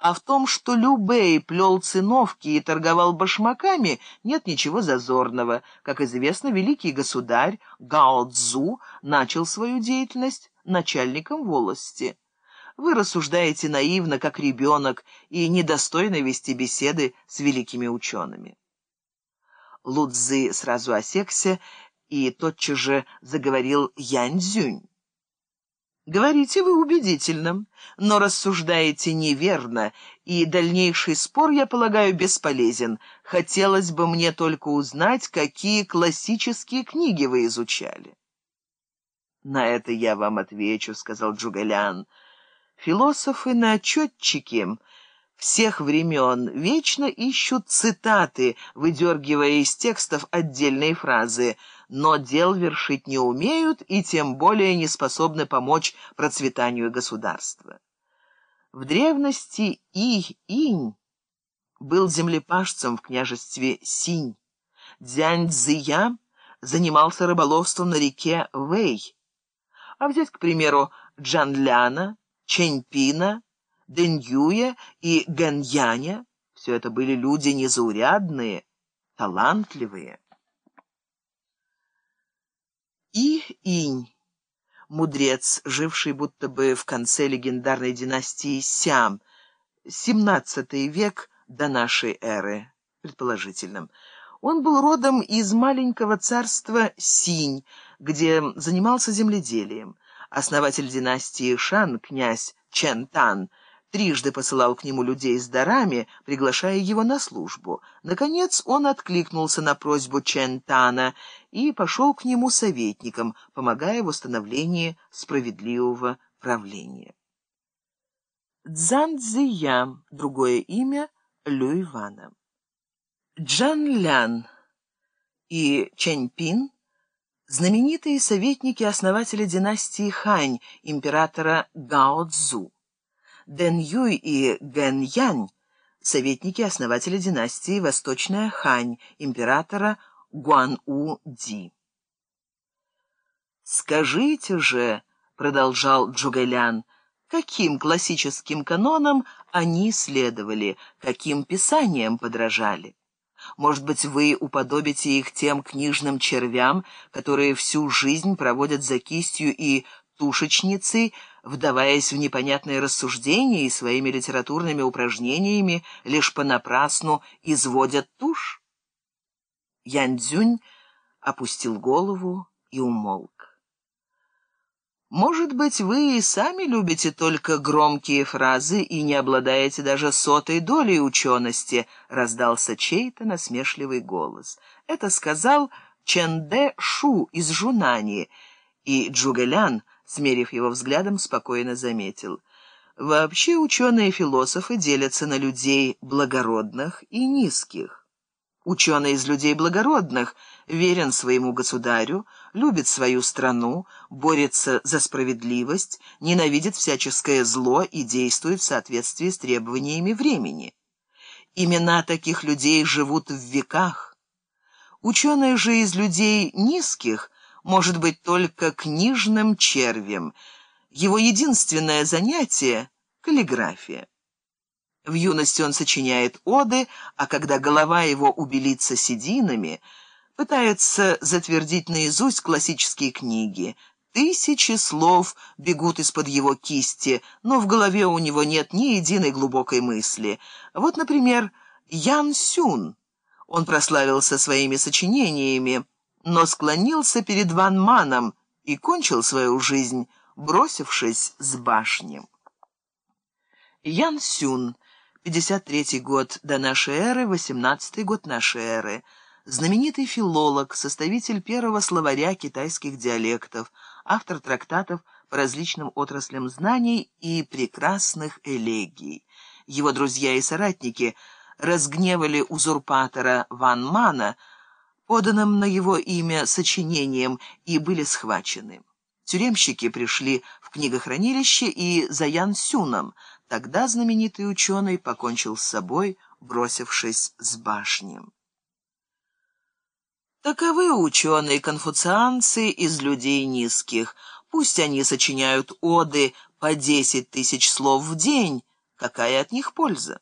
а в том, что Любей плел циновки и торговал башмаками, нет ничего зазорного. Как известно, великий государь Гао Цзу начал свою деятельность начальником волости. Вы рассуждаете наивно, как ребенок, и недостойно вести беседы с великими учеными. Лудзы сразу осекся и тотчас же заговорил Янь Цзюнь. Говорите вы убедительно, но рассуждаете неверно, и дальнейший спор, я полагаю, бесполезен. Хотелось бы мне только узнать, какие классические книги вы изучали. «На это я вам отвечу», — сказал Джугалян. «Философы-начетчики всех времен вечно ищут цитаты, выдергивая из текстов отдельные фразы, но дел вершить не умеют и тем более не способны помочь процветанию государства. В древности И-Инь был землепашцем в княжестве Синь. Дзянь Цзия занимался рыболовством на реке Вэй. А взять, к примеру, Джанляна, Чэньпина, Дэньюя и Гэньяня — все это были люди незаурядные, талантливые. И Инь, мудрец, живший будто бы в конце легендарной династии Сям, XVII век до нашей эры, предположительно. Он был родом из маленького царства Синь, где занимался земледелием. Основатель династии Шан, князь Чен Тан, трижды посылал к нему людей с дарами, приглашая его на службу. Наконец он откликнулся на просьбу Чен Тана и пошел к нему советником, помогая в установлении справедливого правления. Цзан Цзия, другое имя Лю Ивана. Джан Лян и Чэнь Пин – знаменитые советники основателя династии Хань, императора Гао Цзу. Дэн Юй и Ген Янь – советники основателя династии Восточная Хань, императора Гуан-У-Ди. «Скажите же», — продолжал Джугэлян, — «каким классическим канонам они следовали, каким писаниям подражали? Может быть, вы уподобите их тем книжным червям, которые всю жизнь проводят за кистью и тушечницей, вдаваясь в непонятные рассуждения и своими литературными упражнениями лишь понапрасну изводят тушь? Янь-Дзюнь опустил голову и умолк. «Может быть, вы и сами любите только громкие фразы и не обладаете даже сотой долей учености», — раздался чей-то насмешливый голос. Это сказал Чэнде Шу из Жунани, и Джугэлян — смерив его взглядом, спокойно заметил. Вообще ученые-философы делятся на людей благородных и низких. Ученый из людей благородных верен своему государю, любит свою страну, борется за справедливость, ненавидит всяческое зло и действует в соответствии с требованиями времени. Имена таких людей живут в веках. Ученые же из людей низких – может быть только книжным червем. Его единственное занятие — каллиграфия. В юности он сочиняет оды, а когда голова его убелится сединами, пытается затвердить наизусть классические книги. Тысячи слов бегут из-под его кисти, но в голове у него нет ни единой глубокой мысли. Вот, например, Ян Сюн. Он прославился своими сочинениями, но склонился перед Ван Маном и кончил свою жизнь, бросившись с башни. Ян Сюн, 53 год до нашей эры, 18 год нашей эры, знаменитый филолог, составитель первого словаря китайских диалектов, автор трактатов по различным отраслям знаний и прекрасных элегий. Его друзья и соратники разгневали узурпатора Ван Мана, поданным на его имя сочинением, и были схвачены. Тюремщики пришли в книгохранилище и за Ян Сюном. Тогда знаменитый ученый покончил с собой, бросившись с башни. Таковы ученые-конфуцианцы из людей низких. Пусть они сочиняют оды по десять тысяч слов в день, какая от них польза?